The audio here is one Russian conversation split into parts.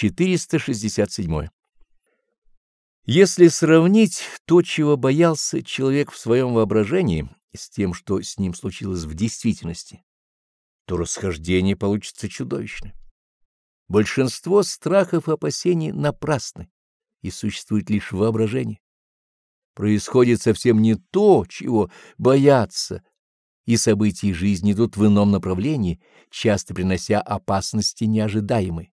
467. Если сравнить то, чего боялся человек в своем воображении, с тем, что с ним случилось в действительности, то расхождение получится чудовищное. Большинство страхов и опасений напрасны и существует лишь воображение. Происходит совсем не то, чего боятся, и события жизни идут в ином направлении, часто принося опасности неожидаемые.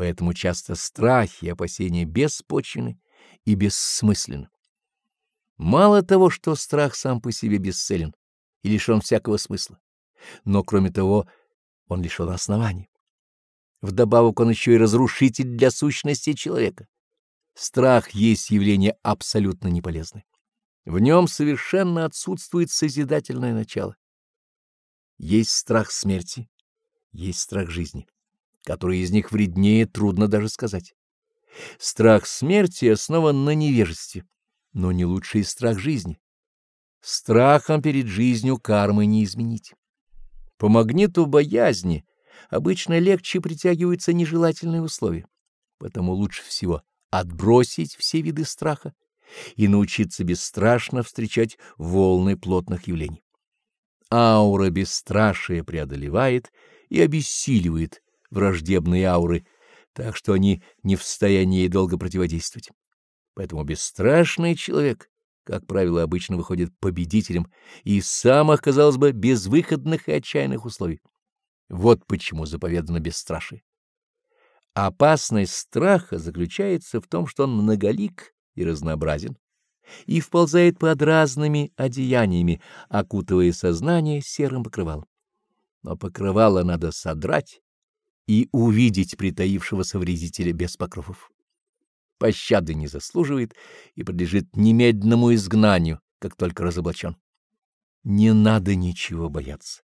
Поэтому часто страхи и опасения беспочвены и бессмысленны. Мало того, что страх сам по себе бесцелен и лишен всякого смысла, но, кроме того, он лишен оснований. Вдобавок он еще и разрушитель для сущности человека. Страх есть явление абсолютно неполезное. В нем совершенно отсутствует созидательное начало. Есть страх смерти, есть страх жизни. Который из них вреднее, трудно даже сказать. Страх смерти основан на невежестве но не лучший страх жизни. Страхом перед жизнью кармы не изменить. По магниту боязни обычно легче притягиваются нежелательные условия, потому лучше всего отбросить все виды страха и научиться бесстрашно встречать волны плотных явлений. Аура бесстрашия преодолевает и обессиливает враждебные ауры, так что они не в состоянии долго противодействовать. Поэтому бесстрашный человек, как правило, обычно выходит победителем из самых, казалось бы, безвыходных и отчаянных условий. Вот почему заповедано бесстрашие. Опасность страха заключается в том, что он многолик и разнообразен, и вползает под разными одеяниями, окутывая сознание серым покрывалом. Но покрывало надо содрать и увидеть притаившегося вредителя без покровов пощады не заслуживает и подлежит немедленному изгнанию, как только разоблачен. Не надо ничего бояться.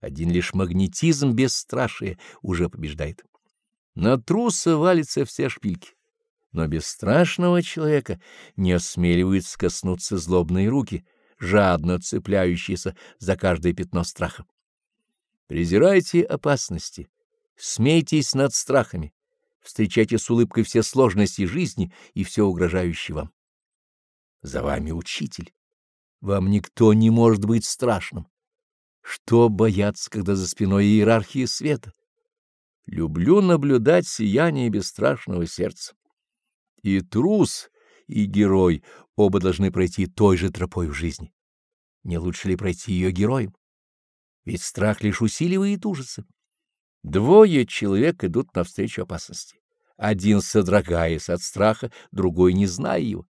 Один лишь магнетизм бесстрашия уже побеждает. На труса валятся все шпильки, но бесстрашного человека не осмеливаются коснуться злобные руки, жадно цепляющиеся за каждое пятно страха. Презирайте опасности, смейтесь над страхами, встречайте с улыбкой все сложности жизни и все угрожающее вам. За вами учитель. Вам никто не может быть страшным. Что бояться, когда за спиной иерархии света? Люблю наблюдать сияние бесстрашного сердца. И трус, и герой оба должны пройти той же тропой в жизни. Не лучше ли пройти ее героем? Ведь страх лишь усиливает ужасы. Двое человек идут навстречу опасности. Один содрогаясь от страха, другой не зная его.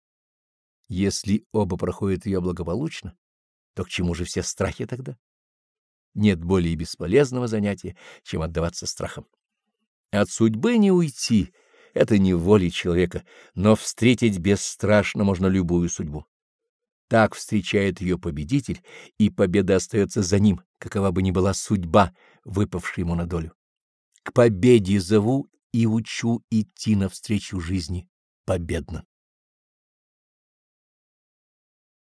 Если оба проходят ее благополучно, то к чему же все страхи тогда? Нет более бесполезного занятия, чем отдаваться страхам. От судьбы не уйти — это не воля человека, но встретить бесстрашно можно любую судьбу. Так встречает ее победитель, и победа остается за ним, какова бы ни была судьба, выпавшая ему на долю. К победе зову и учу идти навстречу жизни победно.